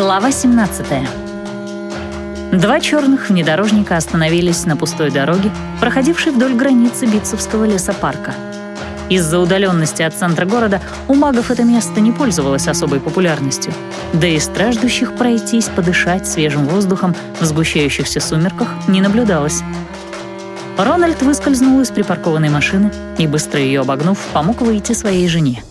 Глава 17. Два черных внедорожника остановились на пустой дороге, проходившей вдоль границы Битцевского лесопарка. Из-за удаленности от центра города у магов это место не пользовалось особой популярностью, да и страждущих пройтись, подышать свежим воздухом в сгущающихся сумерках не наблюдалось. Рональд выскользнул из припаркованной машины и, быстро ее обогнув, помог выйти своей жене.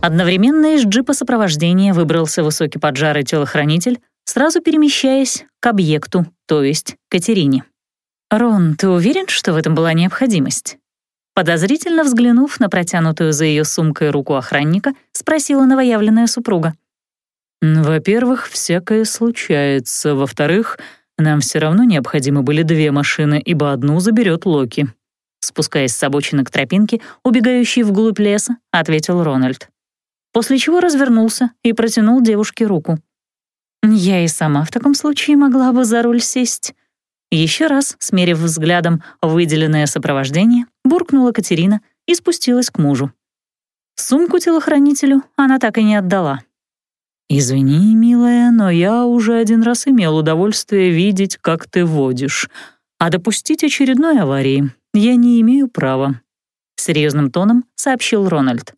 Одновременно из джипа сопровождения выбрался высокий поджарый телохранитель, сразу перемещаясь к объекту, то есть Катерине. «Рон, ты уверен, что в этом была необходимость?» Подозрительно взглянув на протянутую за ее сумкой руку охранника, спросила новоявленная супруга. «Во-первых, всякое случается. Во-вторых, нам все равно необходимы были две машины, ибо одну заберет Локи». Спускаясь с обочины к тропинке, убегающей вглубь леса, ответил Рональд после чего развернулся и протянул девушке руку. «Я и сама в таком случае могла бы за руль сесть». Еще раз, смерив взглядом выделенное сопровождение, буркнула Катерина и спустилась к мужу. Сумку телохранителю она так и не отдала. «Извини, милая, но я уже один раз имел удовольствие видеть, как ты водишь, а допустить очередной аварии я не имею права», — серьезным тоном сообщил Рональд.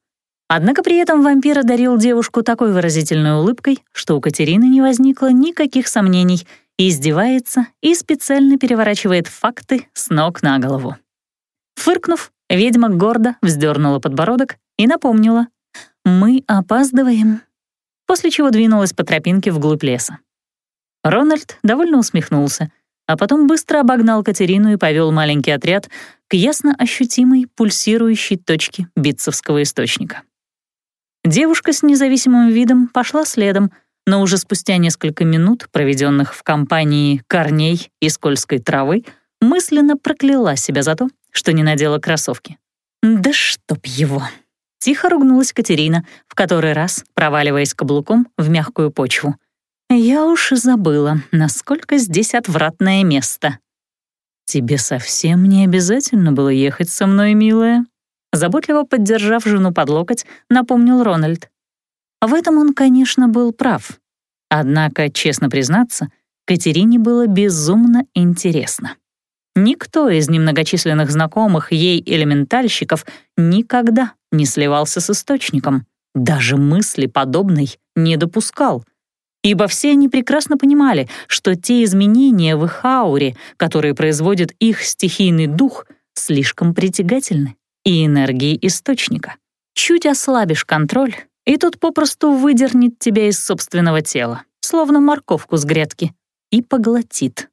Однако при этом вампир одарил девушку такой выразительной улыбкой, что у Катерины не возникло никаких сомнений и издевается и специально переворачивает факты с ног на голову. Фыркнув, ведьма гордо вздернула подбородок и напомнила «Мы опаздываем», после чего двинулась по тропинке вглубь леса. Рональд довольно усмехнулся, а потом быстро обогнал Катерину и повел маленький отряд к ясно ощутимой пульсирующей точке битцевского источника. Девушка с независимым видом пошла следом, но уже спустя несколько минут, проведенных в компании корней и скользкой травы, мысленно прокляла себя за то, что не надела кроссовки. «Да чтоб его!» Тихо ругнулась Катерина, в который раз проваливаясь каблуком в мягкую почву. «Я уж и забыла, насколько здесь отвратное место». «Тебе совсем не обязательно было ехать со мной, милая», Заботливо поддержав жену под локоть, напомнил Рональд. В этом он, конечно, был прав. Однако, честно признаться, Катерине было безумно интересно. Никто из немногочисленных знакомых ей элементальщиков никогда не сливался с источником, даже мысли подобной не допускал, ибо все они прекрасно понимали, что те изменения в их ауре, которые производит их стихийный дух, слишком притягательны и энергии источника. Чуть ослабишь контроль, и тут попросту выдернет тебя из собственного тела, словно морковку с грядки, и поглотит.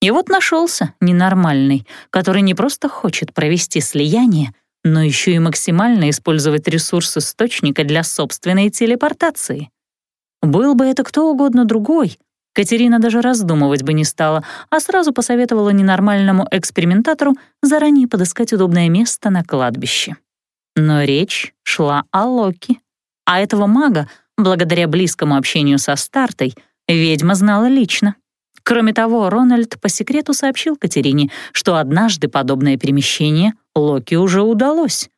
И вот нашелся ненормальный, который не просто хочет провести слияние, но еще и максимально использовать ресурс источника для собственной телепортации. Был бы это кто угодно другой, Катерина даже раздумывать бы не стала, а сразу посоветовала ненормальному экспериментатору заранее подыскать удобное место на кладбище. Но речь шла о Локи. А этого мага, благодаря близкому общению со Стартой, ведьма знала лично. Кроме того, Рональд по секрету сообщил Катерине, что однажды подобное перемещение Локи уже удалось.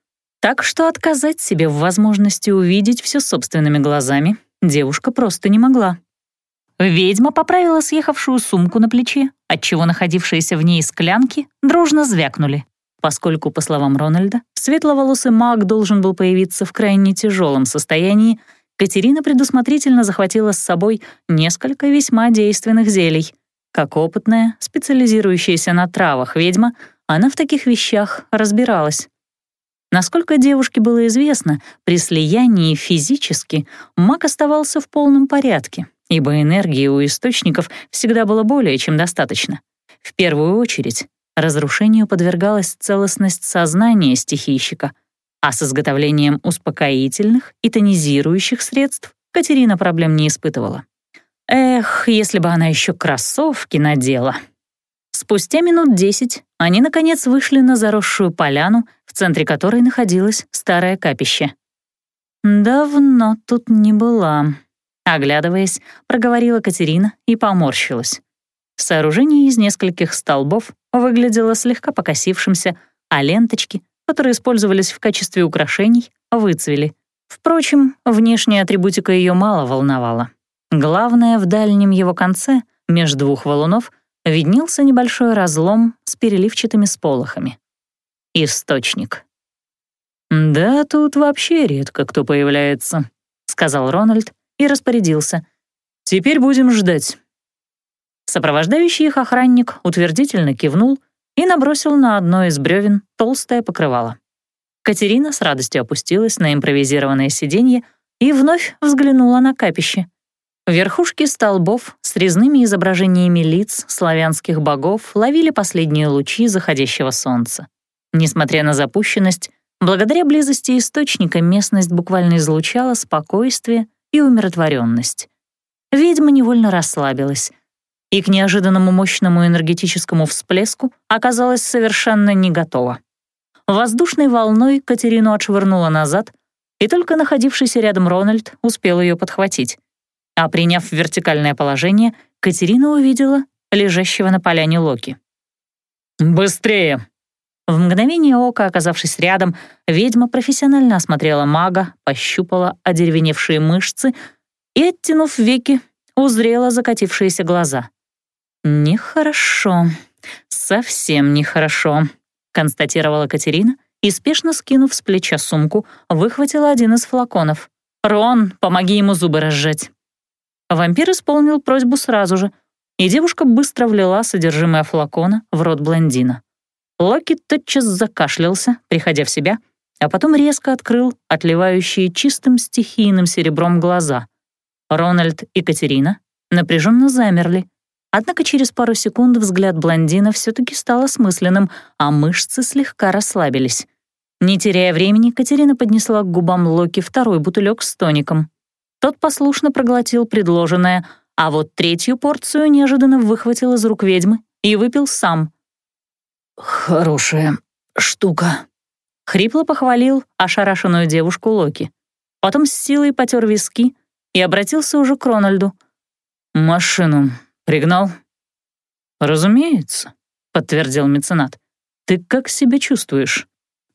Так что отказать себе в возможности увидеть все собственными глазами девушка просто не могла. Ведьма поправила съехавшую сумку на плече, отчего находившиеся в ней склянки дружно звякнули. Поскольку, по словам Рональда, светловолосый маг должен был появиться в крайне тяжелом состоянии, Катерина предусмотрительно захватила с собой несколько весьма действенных зелий. Как опытная, специализирующаяся на травах ведьма, она в таких вещах разбиралась. Насколько девушке было известно, при слиянии физически маг оставался в полном порядке, ибо энергии у источников всегда было более чем достаточно. В первую очередь, разрушению подвергалась целостность сознания стихийщика, а с изготовлением успокоительных и тонизирующих средств Катерина проблем не испытывала. Эх, если бы она еще кроссовки надела. Спустя минут десять они, наконец, вышли на заросшую поляну, в центре которой находилось старое капище. «Давно тут не была», Оглядываясь, проговорила Катерина и поморщилась. Сооружение из нескольких столбов выглядело слегка покосившимся, а ленточки, которые использовались в качестве украшений, выцвели. Впрочем, внешняя атрибутика ее мало волновала. Главное, в дальнем его конце, между двух валунов, виднелся небольшой разлом с переливчатыми сполохами. Источник. «Да, тут вообще редко кто появляется», — сказал Рональд и распорядился. «Теперь будем ждать». Сопровождающий их охранник утвердительно кивнул и набросил на одно из бревен толстое покрывало. Катерина с радостью опустилась на импровизированное сиденье и вновь взглянула на капище. Верхушки столбов с резными изображениями лиц славянских богов ловили последние лучи заходящего солнца. Несмотря на запущенность, благодаря близости источника местность буквально излучала спокойствие и умиротворенность. Ведьма невольно расслабилась и к неожиданному мощному энергетическому всплеску оказалась совершенно не готова. Воздушной волной Катерину отшвырнула назад, и только находившийся рядом Рональд успел ее подхватить. А приняв вертикальное положение, Катерина увидела лежащего на поляне Локи. «Быстрее!» В мгновение ока, оказавшись рядом, ведьма профессионально осмотрела мага, пощупала одеревеневшие мышцы и, оттянув веки, узрела закатившиеся глаза. «Нехорошо, совсем нехорошо», — констатировала Катерина и, спешно скинув с плеча сумку, выхватила один из флаконов. «Рон, помоги ему зубы разжать». Вампир исполнил просьбу сразу же, и девушка быстро влила содержимое флакона в рот блондина. Локи тотчас закашлялся, приходя в себя, а потом резко открыл отливающие чистым стихийным серебром глаза. Рональд и Катерина напряженно замерли. Однако через пару секунд взгляд блондина все-таки стал осмысленным, а мышцы слегка расслабились. Не теряя времени, Катерина поднесла к губам Локи второй бутылек с тоником. Тот послушно проглотил предложенное, а вот третью порцию неожиданно выхватил из рук ведьмы и выпил сам — «Хорошая штука», — хрипло похвалил ошарашенную девушку Локи. Потом с силой потер виски и обратился уже к Рональду. «Машину пригнал?» «Разумеется», — подтвердил меценат. «Ты как себя чувствуешь?»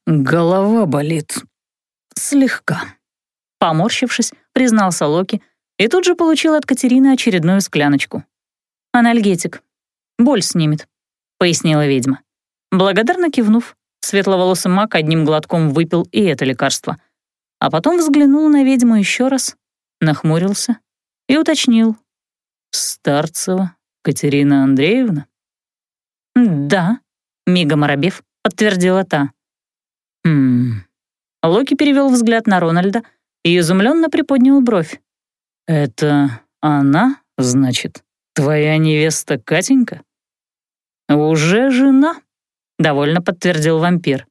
«Голова болит. Слегка». Поморщившись, признался Локи и тут же получил от Катерины очередную скляночку. «Анальгетик. Боль снимет», — пояснила ведьма. Благодарно кивнув, светловолосый маг одним глотком выпил и это лекарство. А потом взглянул на ведьму еще раз, нахмурился и уточнил. «Старцева Катерина Андреевна?» «Да», — мигом оробев, подтвердила та. «Хм...» Локи перевел взгляд на Рональда и изумленно приподнял бровь. «Это она, значит, твоя невеста Катенька?» «Уже жена», — довольно подтвердил вампир.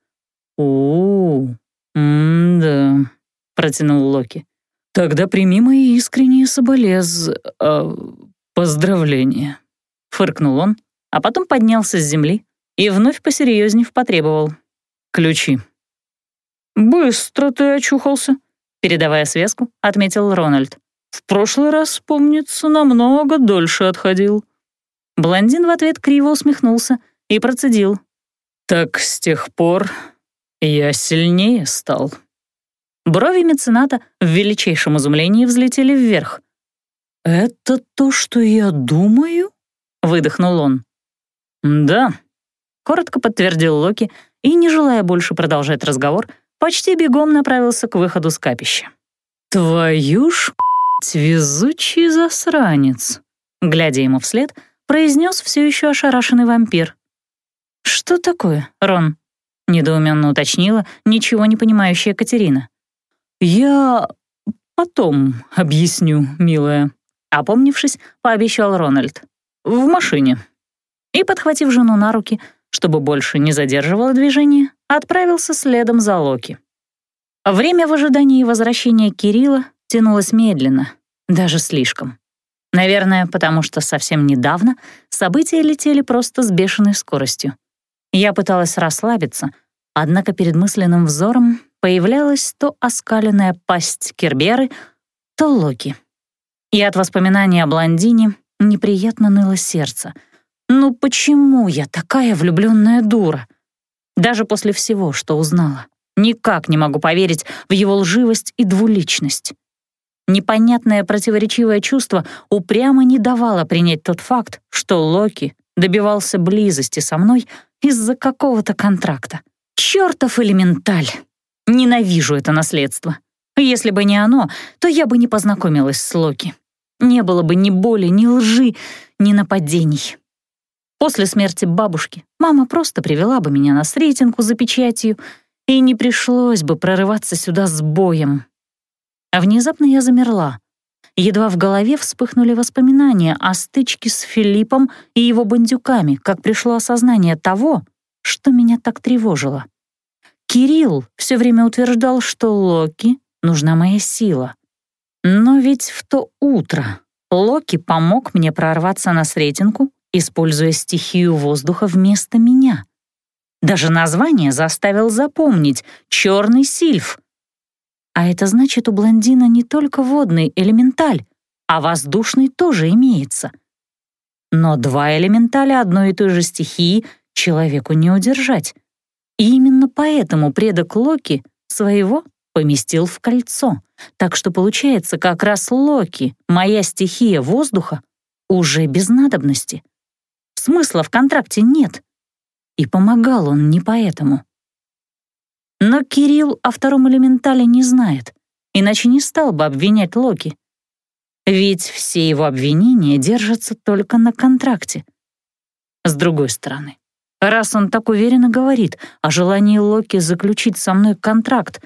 у м-да», — протянул Локи. «Тогда прими мои искренние соболез... Э, поздравления», — фыркнул он, а потом поднялся с земли и вновь посерьезнее потребовал. «Ключи». «Быстро ты очухался», — передавая связку, отметил Рональд. «В прошлый раз, помнится, намного дольше отходил». Блондин в ответ криво усмехнулся и процедил. Так с тех пор я сильнее стал. Брови мецената в величайшем изумлении взлетели вверх. «Это то, что я думаю?» — выдохнул он. «Да», — коротко подтвердил Локи и, не желая больше продолжать разговор, почти бегом направился к выходу с капища. «Твою ж везучий засранец!» Глядя ему вслед, произнес все еще ошарашенный вампир. «Что такое, Рон?» — недоуменно уточнила ничего не понимающая Катерина. «Я потом объясню, милая», — опомнившись, пообещал Рональд. «В машине». И, подхватив жену на руки, чтобы больше не задерживало движение, отправился следом за Локи. Время в ожидании возвращения Кирилла тянулось медленно, даже слишком. Наверное, потому что совсем недавно события летели просто с бешеной скоростью. Я пыталась расслабиться, однако перед мысленным взором появлялась то оскаленная пасть Керберы, то Локи. И от воспоминания о блондине неприятно ныло сердце. Ну почему я такая влюбленная дура? Даже после всего, что узнала, никак не могу поверить в его лживость и двуличность. Непонятное противоречивое чувство упрямо не давало принять тот факт, что Локи добивался близости со мной из-за какого-то контракта. Чёртов элементаль! Ненавижу это наследство. Если бы не оно, то я бы не познакомилась с Локи. Не было бы ни боли, ни лжи, ни нападений. После смерти бабушки мама просто привела бы меня на Сретенку за печатью, и не пришлось бы прорываться сюда с боем. А внезапно я замерла. Едва в голове вспыхнули воспоминания о стычке с Филиппом и его бандюками, как пришло осознание того, что меня так тревожило. Кирилл все время утверждал, что Локи нужна моя сила. Но ведь в то утро Локи помог мне прорваться на Сретенку, используя стихию воздуха вместо меня. Даже название заставил запомнить — «Черный сильф», а это значит, у блондина не только водный элементаль, а воздушный тоже имеется. Но два элементаля одной и той же стихии человеку не удержать. И именно поэтому предок Локи своего поместил в кольцо. Так что получается, как раз Локи, моя стихия воздуха, уже без надобности. Смысла в контракте нет. И помогал он не поэтому. Но Кирилл о втором элементале не знает, иначе не стал бы обвинять Локи. Ведь все его обвинения держатся только на контракте. С другой стороны, раз он так уверенно говорит о желании Локи заключить со мной контракт,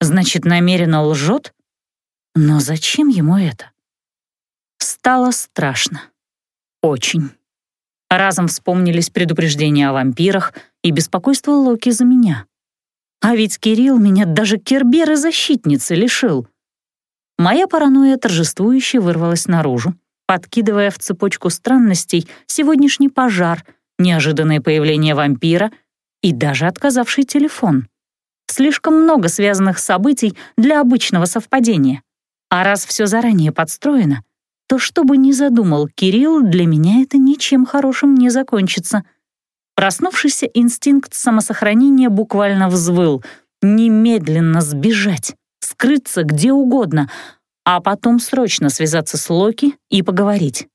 значит, намеренно лжет? Но зачем ему это? Стало страшно. Очень. Разом вспомнились предупреждения о вампирах и беспокойство Локи за меня. А ведь Кирилл меня даже керберы-защитницы лишил. Моя паранойя торжествующе вырвалась наружу, подкидывая в цепочку странностей сегодняшний пожар, неожиданное появление вампира и даже отказавший телефон. Слишком много связанных событий для обычного совпадения. А раз все заранее подстроено, то что бы ни задумал Кирилл, для меня это ничем хорошим не закончится — Проснувшийся инстинкт самосохранения буквально взвыл. Немедленно сбежать, скрыться где угодно, а потом срочно связаться с Локи и поговорить.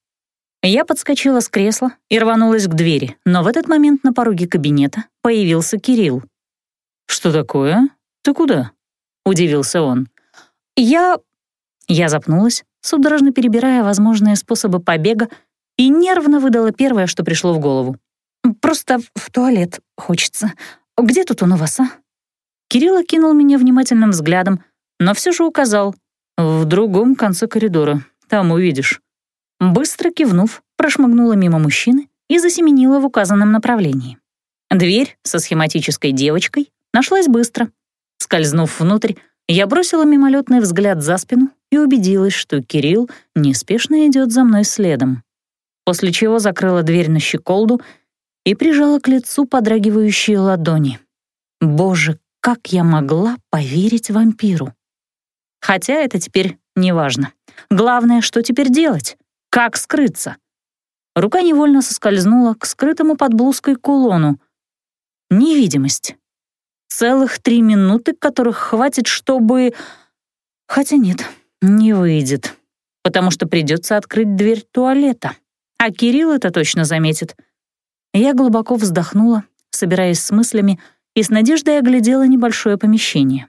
Я подскочила с кресла и рванулась к двери, но в этот момент на пороге кабинета появился Кирилл. «Что такое? Ты куда?» — удивился он. «Я...» Я запнулась, судорожно перебирая возможные способы побега, и нервно выдала первое, что пришло в голову. Просто в туалет хочется. Где тут он у вас, а?» Кирилл окинул меня внимательным взглядом, но все же указал. «В другом конце коридора. Там увидишь». Быстро кивнув, прошмыгнула мимо мужчины и засеменила в указанном направлении. Дверь со схематической девочкой нашлась быстро. Скользнув внутрь, я бросила мимолетный взгляд за спину и убедилась, что Кирилл неспешно идет за мной следом. После чего закрыла дверь на щеколду и прижала к лицу подрагивающие ладони. Боже, как я могла поверить вампиру? Хотя это теперь не важно. Главное, что теперь делать? Как скрыться? Рука невольно соскользнула к скрытому под блузкой кулону. Невидимость. Целых три минуты, которых хватит, чтобы... Хотя нет, не выйдет, потому что придется открыть дверь туалета. А Кирилл это точно заметит — я глубоко вздохнула, собираясь с мыслями, и с надеждой оглядела небольшое помещение.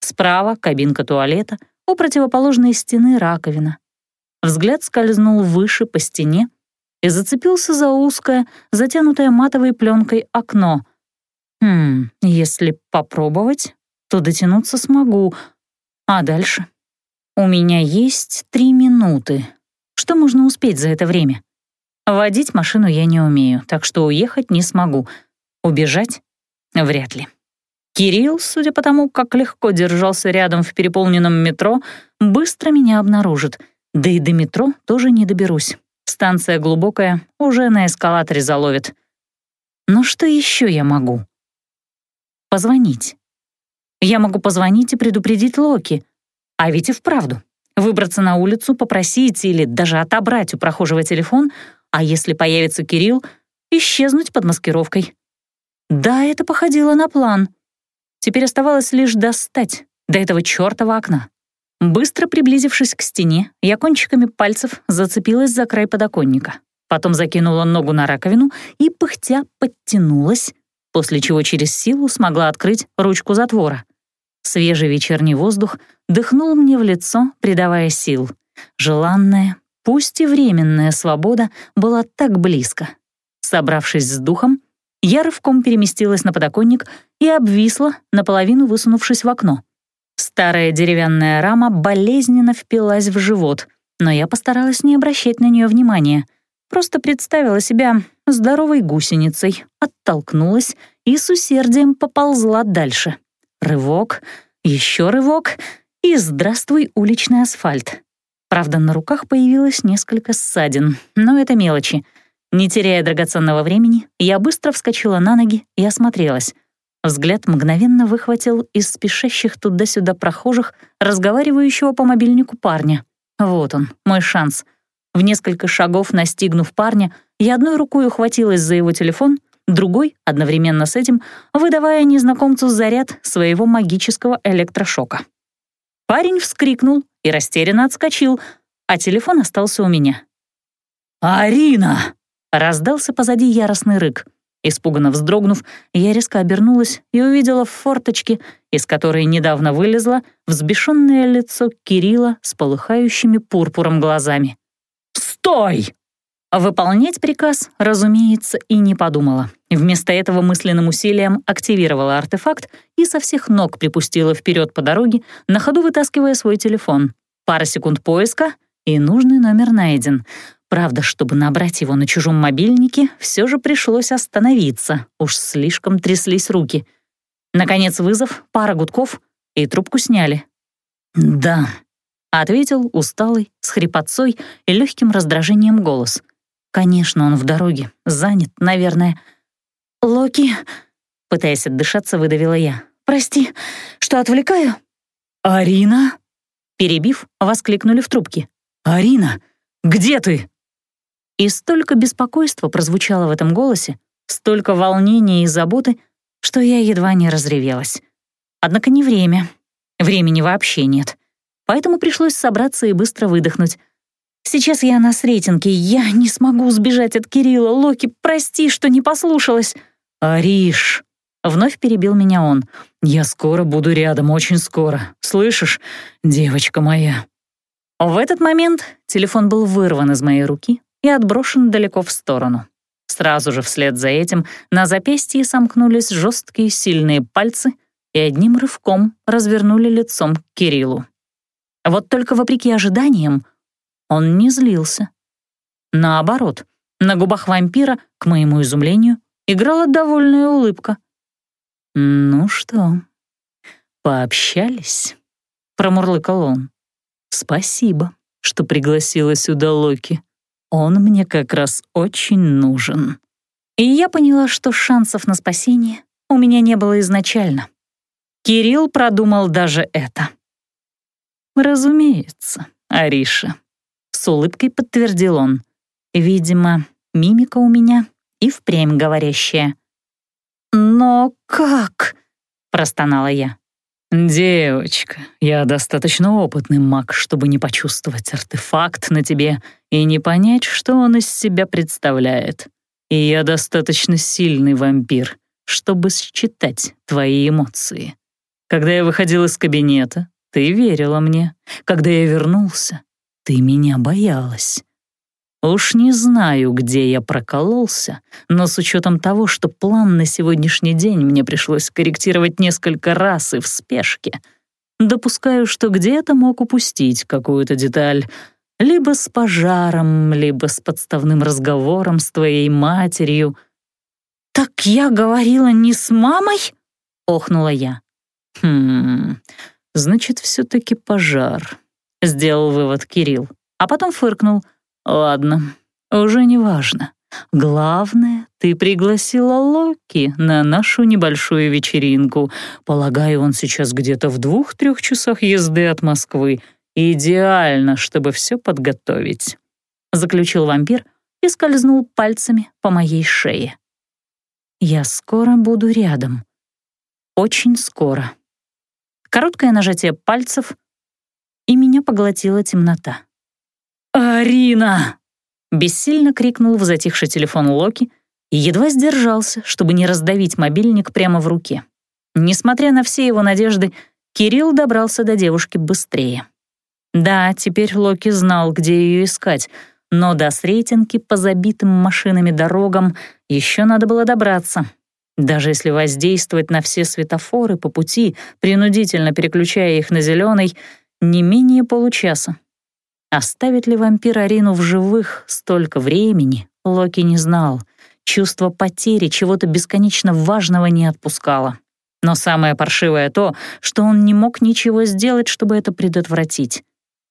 Справа — кабинка туалета, у противоположной стены — раковина. Взгляд скользнул выше по стене и зацепился за узкое, затянутое матовой пленкой окно. Хм, если попробовать, то дотянуться смогу. А дальше? У меня есть три минуты. Что можно успеть за это время? Водить машину я не умею, так что уехать не смогу. Убежать? Вряд ли. Кирилл, судя по тому, как легко держался рядом в переполненном метро, быстро меня обнаружит. Да и до метро тоже не доберусь. Станция глубокая, уже на эскалаторе заловит. Но что еще я могу? Позвонить. Я могу позвонить и предупредить Локи. А ведь и вправду. Выбраться на улицу, попросить или даже отобрать у прохожего телефон — а если появится Кирилл, исчезнуть под маскировкой. Да, это походило на план. Теперь оставалось лишь достать до этого чёртова окна. Быстро приблизившись к стене, я кончиками пальцев зацепилась за край подоконника. Потом закинула ногу на раковину и, пыхтя, подтянулась, после чего через силу смогла открыть ручку затвора. Свежий вечерний воздух дыхнул мне в лицо, придавая сил. Желанная, пусть и временная свобода была так близко. Собравшись с духом, я рывком переместилась на подоконник и обвисла, наполовину высунувшись в окно. Старая деревянная рама болезненно впилась в живот, но я постаралась не обращать на нее внимания. Просто представила себя здоровой гусеницей, оттолкнулась и с усердием поползла дальше. Рывок, еще рывок и здравствуй, уличный асфальт. Правда, на руках появилось несколько ссадин, но это мелочи. Не теряя драгоценного времени, я быстро вскочила на ноги и осмотрелась — Взгляд мгновенно выхватил из спешащих туда-сюда прохожих разговаривающего по мобильнику парня. Вот он, мой шанс. В несколько шагов настигнув парня, я одной рукой ухватилась за его телефон, другой, одновременно с этим, выдавая незнакомцу заряд своего магического электрошока. Парень вскрикнул и растерянно отскочил, а телефон остался у меня. «Арина!» — раздался позади яростный рык — Испуганно вздрогнув, я резко обернулась и увидела в форточке, из которой недавно вылезла, взбешенное лицо Кирилла с полыхающими пурпуром глазами. «Стой!» Выполнять приказ, разумеется, и не подумала. Вместо этого мысленным усилием активировала артефакт и со всех ног припустила вперед по дороге, на ходу вытаскивая свой телефон. Пара секунд поиска, и нужный номер найден — Правда, чтобы набрать его на чужом мобильнике, все же пришлось остановиться, уж слишком тряслись руки. Наконец вызов, пара гудков, и трубку сняли. «Да», — ответил усталый, с хрипотцой и легким раздражением голос. «Конечно, он в дороге, занят, наверное». «Локи», — пытаясь отдышаться, выдавила я. «Прости, что отвлекаю?» «Арина?» Перебив, воскликнули в трубке. «Арина, где ты?» И столько беспокойства прозвучало в этом голосе, столько волнения и заботы, что я едва не разревелась. Однако не время. Времени вообще нет. Поэтому пришлось собраться и быстро выдохнуть. Сейчас я на Сретенке, я не смогу сбежать от Кирилла. Локи, прости, что не послушалась. «Ариш!» — вновь перебил меня он. «Я скоро буду рядом, очень скоро. Слышишь, девочка моя?» В этот момент телефон был вырван из моей руки, и отброшен далеко в сторону. Сразу же вслед за этим на запястье сомкнулись жесткие сильные пальцы и одним рывком развернули лицом к Кириллу. Вот только вопреки ожиданиям он не злился. Наоборот, на губах вампира, к моему изумлению, играла довольная улыбка. «Ну что, пообщались?» — промурлыкал он. «Спасибо, что пригласила сюда Локи. Он мне как раз очень нужен. И я поняла, что шансов на спасение у меня не было изначально. Кирилл продумал даже это. «Разумеется, Ариша», — с улыбкой подтвердил он. Видимо, мимика у меня и впрямь говорящая. «Но как?» — простонала я. «Девочка, я достаточно опытный маг, чтобы не почувствовать артефакт на тебе и не понять, что он из себя представляет. И я достаточно сильный вампир, чтобы считать твои эмоции. Когда я выходил из кабинета, ты верила мне. Когда я вернулся, ты меня боялась. Уж не знаю, где я прокололся, но с учетом того, что план на сегодняшний день мне пришлось корректировать несколько раз и в спешке, допускаю, что где-то мог упустить какую-то деталь, либо с пожаром, либо с подставным разговором с твоей матерью. «Так я говорила не с мамой?» — охнула я. «Хм, значит, все-таки пожар», — сделал вывод Кирилл, а потом фыркнул — Ладно, уже не важно. Главное, ты пригласила Локи на нашу небольшую вечеринку. Полагаю, он сейчас где-то в двух-трех часах езды от Москвы. Идеально, чтобы все подготовить. Заключил вампир и скользнул пальцами по моей шее. Я скоро буду рядом. Очень скоро. Короткое нажатие пальцев, и меня поглотила темнота. «Арина!» — бессильно крикнул в затихший телефон Локи и едва сдержался, чтобы не раздавить мобильник прямо в руке. Несмотря на все его надежды, Кирилл добрался до девушки быстрее. Да, теперь Локи знал, где ее искать, но до Срейтинки по забитым машинами дорогам еще надо было добраться. Даже если воздействовать на все светофоры по пути, принудительно переключая их на зеленый, не менее получаса. Оставит ли вампир Арину в живых столько времени, Локи не знал. Чувство потери чего-то бесконечно важного не отпускало. Но самое паршивое то, что он не мог ничего сделать, чтобы это предотвратить.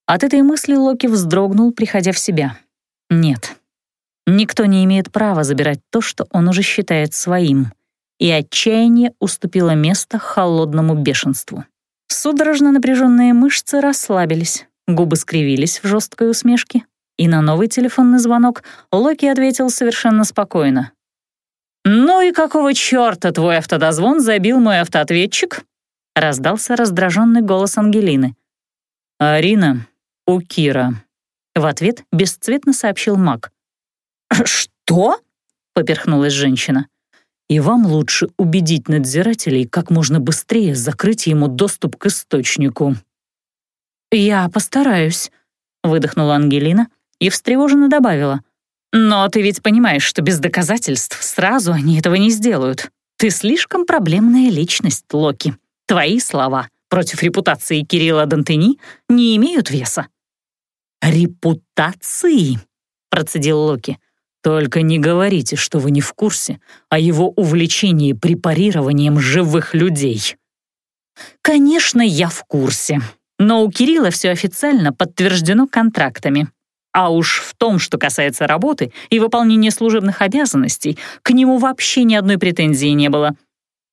От этой мысли Локи вздрогнул, приходя в себя. Нет, никто не имеет права забирать то, что он уже считает своим. И отчаяние уступило место холодному бешенству. Судорожно напряженные мышцы расслабились, губы скривились в жесткой усмешке, и на новый телефонный звонок Локи ответил совершенно спокойно. «Ну и какого чёрта твой автодозвон забил мой автоответчик?» — раздался раздраженный голос Ангелины. «Арина, у Кира», — в ответ бесцветно сообщил маг. «Что?» — поперхнулась женщина. «И вам лучше убедить надзирателей как можно быстрее закрыть ему доступ к источнику». «Я постараюсь», — выдохнула Ангелина и встревоженно добавила. Но ты ведь понимаешь, что без доказательств сразу они этого не сделают. Ты слишком проблемная личность, Локи. Твои слова против репутации Кирилла Дантени не имеют веса. «Репутации?» — процедил Локи. «Только не говорите, что вы не в курсе о его увлечении препарированием живых людей». «Конечно, я в курсе. Но у Кирилла все официально подтверждено контрактами. А уж в том, что касается работы и выполнения служебных обязанностей, к нему вообще ни одной претензии не было.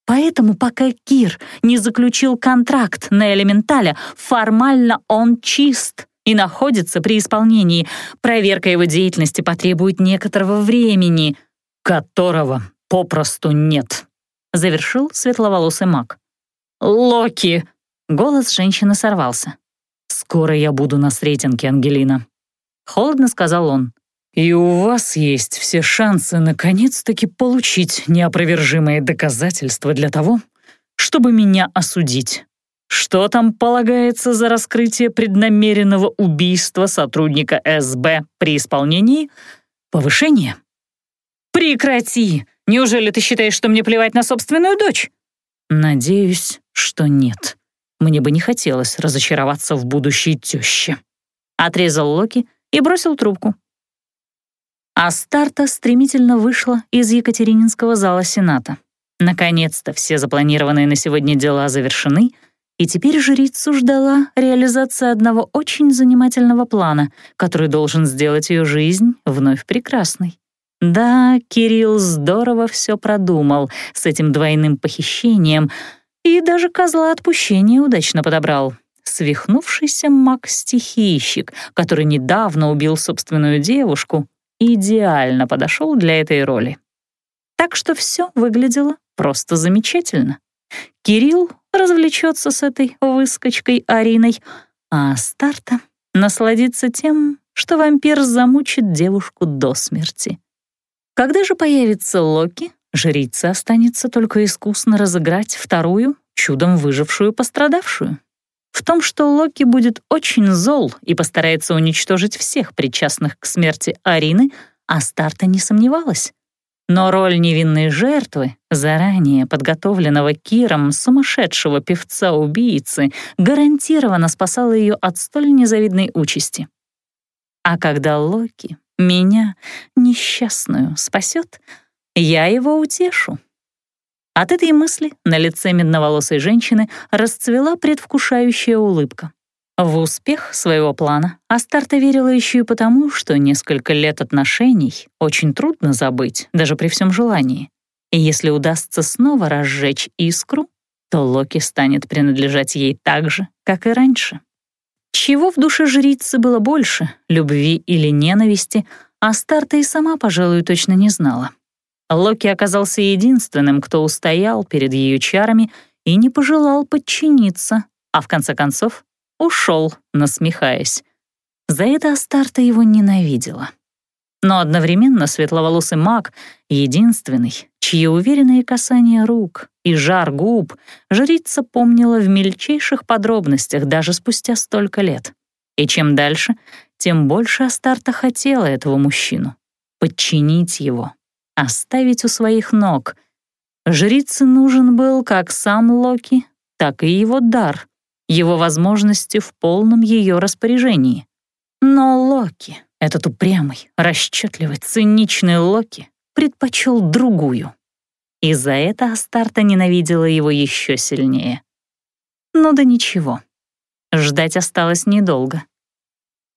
Поэтому пока Кир не заключил контракт на элементаля, формально он чист и находится при исполнении. Проверка его деятельности потребует некоторого времени, которого попросту нет», — завершил светловолосый маг. «Локи!» — голос женщины сорвался. «Скоро я буду на Сретенке, Ангелина. — холодно сказал он. «И у вас есть все шансы наконец-таки получить неопровержимые доказательства для того, чтобы меня осудить. Что там полагается за раскрытие преднамеренного убийства сотрудника СБ при исполнении? Повышение? Прекрати! Неужели ты считаешь, что мне плевать на собственную дочь? Надеюсь, что нет. Мне бы не хотелось разочароваться в будущей тёще. Отрезал Локи и бросил трубку. Астарта стремительно вышла из Екатерининского зала Сената. Наконец-то все запланированные на сегодня дела завершены, и теперь жрицу ждала реализация одного очень занимательного плана, который должен сделать ее жизнь вновь прекрасной. Да, Кирилл здорово все продумал с этим двойным похищением и даже козла отпущения удачно подобрал свихнувшийся маг-стихийщик, который недавно убил собственную девушку, идеально подошел для этой роли. Так что все выглядело просто замечательно. Кирилл развлечется с этой выскочкой Ариной, а Старта насладится тем, что вампир замучит девушку до смерти. Когда же появится Локи, жрица останется только искусно разыграть вторую, чудом выжившую пострадавшую. В том, что Локи будет очень зол и постарается уничтожить всех причастных к смерти Арины, Астарта не сомневалась. Но роль невинной жертвы, заранее подготовленного Киром сумасшедшего певца-убийцы, гарантированно спасала ее от столь незавидной участи. А когда Локи меня, несчастную, спасет, я его утешу. От этой мысли на лице медноволосой женщины расцвела предвкушающая улыбка. В успех своего плана Астарта верила еще и потому, что несколько лет отношений очень трудно забыть, даже при всем желании. И если удастся снова разжечь искру, то Локи станет принадлежать ей так же, как и раньше. Чего в душе жрицы было больше, любви или ненависти, Астарта и сама, пожалуй, точно не знала. Локи оказался единственным, кто устоял перед ее чарами и не пожелал подчиниться, а в конце концов ушел, насмехаясь. За это Астарта его ненавидела. Но одновременно светловолосый маг — единственный, чьи уверенные касания рук и жар губ жрица помнила в мельчайших подробностях даже спустя столько лет. И чем дальше, тем больше Астарта хотела этого мужчину. Подчинить его, оставить у своих ног. Жрице нужен был как сам Локи, так и его дар, его возможности в полном ее распоряжении. Но Локи, этот упрямый, расчетливый, циничный Локи, предпочел другую. И за это Астарта ненавидела его еще сильнее. Ну да ничего. Ждать осталось недолго.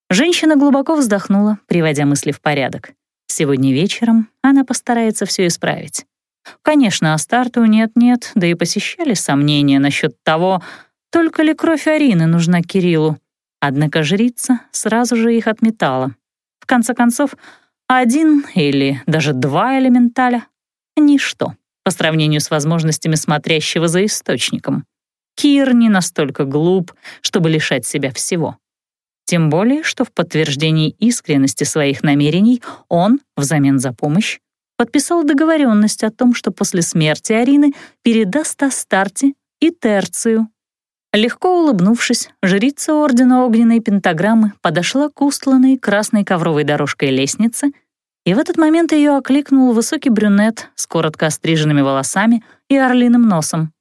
Женщина глубоко вздохнула, приводя мысли в порядок. Сегодня вечером она постарается все исправить. Конечно, Астарту нет-нет, да и посещали сомнения насчет того, только ли кровь Арины нужна Кириллу. Однако жрица сразу же их отметала. В конце концов, один или даже два элементаля — ничто по сравнению с возможностями смотрящего за источником. Кир не настолько глуп, чтобы лишать себя всего. Тем более, что в подтверждении искренности своих намерений он, взамен за помощь, подписал договоренность о том, что после смерти Арины передаст Астарте и Терцию. Легко улыбнувшись, жрица Ордена Огненной Пентаграммы подошла к устланной красной ковровой дорожкой лестнице, и в этот момент ее окликнул высокий брюнет с коротко остриженными волосами и орлиным носом.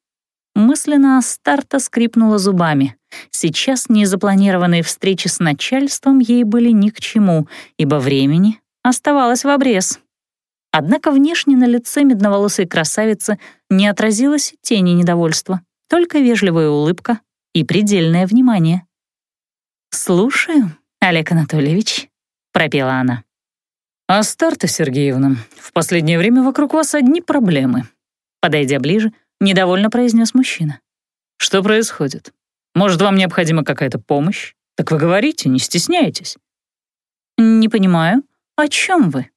Мысленно Астарта скрипнула зубами. Сейчас незапланированные встречи с начальством ей были ни к чему, ибо времени оставалось в обрез. Однако внешне на лице медноволосой красавицы не отразилось тени недовольства, только вежливая улыбка и предельное внимание. «Слушаю, Олег Анатольевич», — пропела она. «Астарта Сергеевна, в последнее время вокруг вас одни проблемы», подойдя ближе, недовольно произнес мужчина. «Что происходит? Может, вам необходима какая-то помощь? Так вы говорите, не стесняйтесь». «Не понимаю, о чем вы?»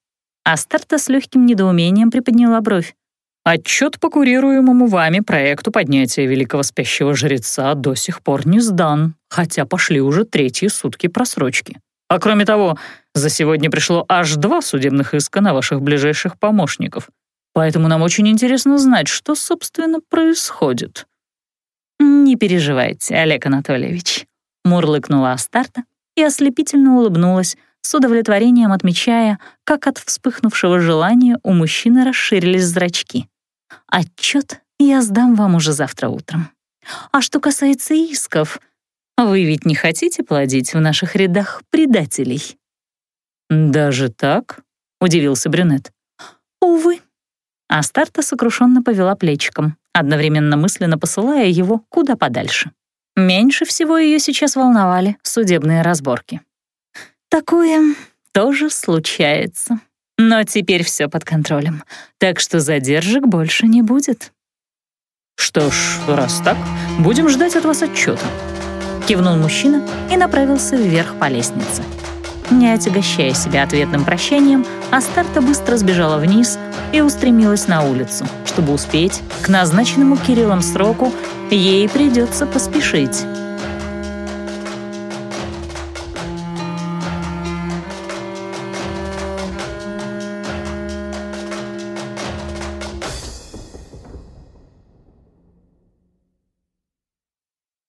Астарта с легким недоумением приподняла бровь. Отчет по курируемому вами проекту поднятия великого спящего жреца до сих пор не сдан, хотя пошли уже третьи сутки просрочки. А кроме того, за сегодня пришло аж два судебных иска на ваших ближайших помощников. Поэтому нам очень интересно знать, что, собственно, происходит. «Не переживайте, Олег Анатольевич», — мурлыкнула Астарта и ослепительно улыбнулась, с удовлетворением отмечая, как от вспыхнувшего желания у мужчины расширились зрачки. «Отчет я сдам вам уже завтра утром. А что касается исков, вы ведь не хотите плодить в наших рядах предателей?» «Даже так?» — удивился брюнет. «Увы». Астарта сокрушенно повела плечиком, одновременно мысленно посылая его куда подальше. Меньше всего ее сейчас волновали судебные разборки. Такое тоже случается. Но теперь все под контролем, так что задержек больше не будет. «Что ж, раз так, будем ждать от вас отчета», — кивнул мужчина и направился вверх по лестнице. Не отягощая себя ответным прощанием, Астарта быстро сбежала вниз и устремилась на улицу. Чтобы успеть к назначенному Кириллом сроку, ей придется поспешить.